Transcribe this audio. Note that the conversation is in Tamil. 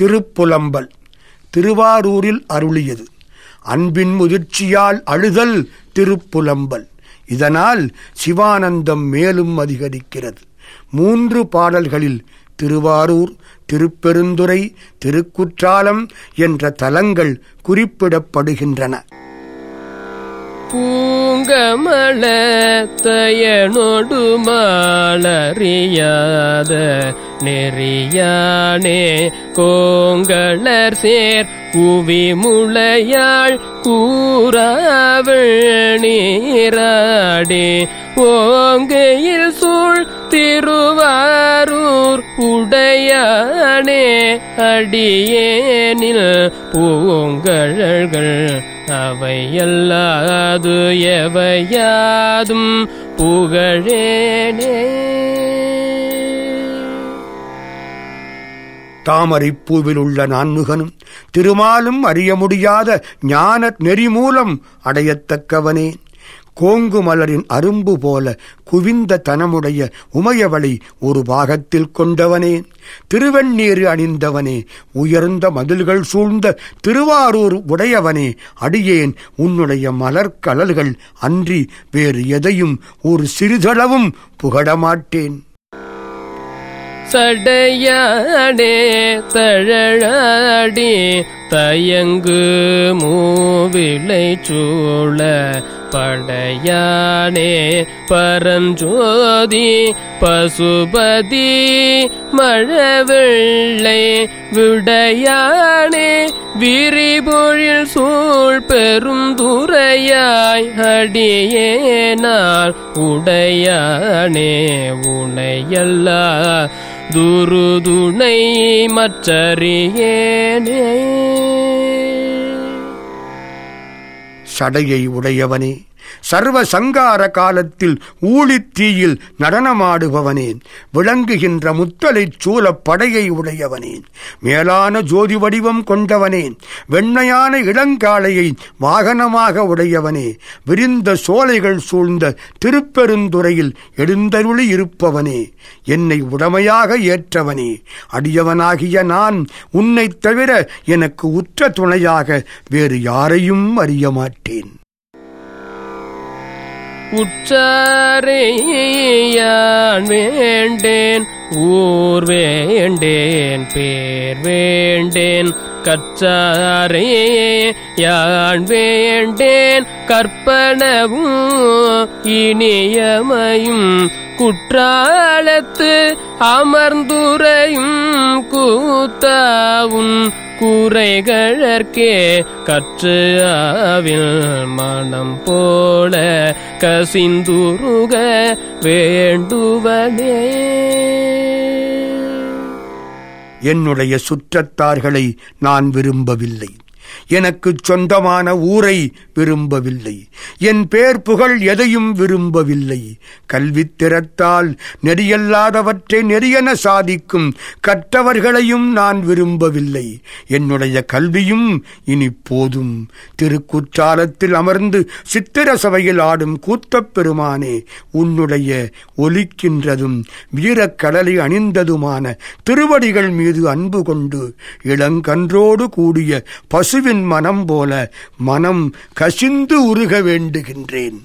திருப்புலம்பல். திருவாரூரில் அருளியது. அன்பின் முதிர்ச்சியால் அழுதல் திருப்புலம்பல். இதனால் சிவானந்தம் மேலும் அதிகரிக்கிறது. மூன்று பாடல்களில் திருவாரூர் திருப்பெருந்துறை திருக்குற்றாலம் என்ற தலங்கள் குறிப்பிடப்படுகின்றன. பூங்கமள தயனொடு மாலறியாத நெறியானே கோங்களர் சேர் குவி முளையாள் கூறாவள் நீராடே. ஓங்கையில் சூழ் திருவாரூர் உடையானே அடியேனில் பூங்கழல்கள் அவையல்லாது எவையாதும் புகழேனே. தாமரைப் உள்ள நான்முகனும் திருமாலும் அறிய முடியாத ஞான நெறி மூலம் அடையத்தக்கவனே. கோங்கு மலரின் அரும்பு போல குவிந்த தனமுடைய உமையவளை ஒரு பாகத்தில் கொண்டவனே. திருவெண்ணீர் அணிந்தவனே உயர்ந்த மதில்கள் சூழ்ந்த திருவாரூர் உடையவனே. அடியேன் உன்னுடைய மலர்கலல்கள் அன்றி வேறு எதையும் ஒரு சிறிதளவும் புகழமாட்டேன் சடையாடே தழலாடி தயங்கு மூவிளை சூழ படையானே பரஞ்சோதி பசுபதி மழவெள்ளை விடையானே விரிபொழில் சூழ் பெருந்துரையாய் அடியேனால் உடையானே உனையல்லா துருதுணை மற்றறியேனே. சடையை உடையவனே சர்வ சங்கார காலத்தில் ஊழித்தீயில் நடனமாடுபவனேன் விளங்குகின்ற முத்தலைச் சூலப் படையை உடையவனே மேலான ஜோதி வடிவம் கொண்டவனேன் வெண்ணையான இளங்காளையை வாகனமாக உடையவனே விரிந்த சோலைகள் சூழ்ந்த திருப்பெருந்துறையில் எழுந்தருளி இருப்பவனே என்னை உடமையாக ஏற்றவனே அடியவனாகிய நான் உன்னைத் தவிர எனக்கு உற்ற துணையாக வேறு யாரையும் அறிய மாட்டேன் உற்றாரையான் வேண்டேன் ஊர் வேண்டேன் பேர் வேண்டேன். கற்றாரே யான் வேண்டேன் கற்பனவும் இனியமையும் குற்றாலத்து அமர்ந்துரையும் கூத்தாவும் குறைகழற்கே கற்று ஆவில் மனம் போல கசிந்துருக வேண்டுவனே. என்னுடைய சுற்றத்தார்களை நான் விரும்பவில்லை. எனக்குச் சொந்தமான ஊரை விரும்பவில்லை. என் பேர் புகழ் எதையும் விரும்பவில்லை. கல்வித்திறத்தால் நெறியல்லாதவற்றை நெறியென சாதிக்கும் கற்றவர்களையும் நான் விரும்பவில்லை. என்னுடைய கல்வியும் இனி போதும். திருக்குற்றாலத்தில் அமர்ந்து சித்திர சபையில் ஆடும் கூத்தப் பெருமானே உன்னுடைய ஒலிக்கின்றதும் வீரக்கடலை அணிந்ததுமான திருவடிகள் மீது அன்பு கொண்டு இளங்கன்றோடு கூடிய பசு பசுவின் மனம் போல மனம் கசிந்து உருக வேண்டுகின்றேன்.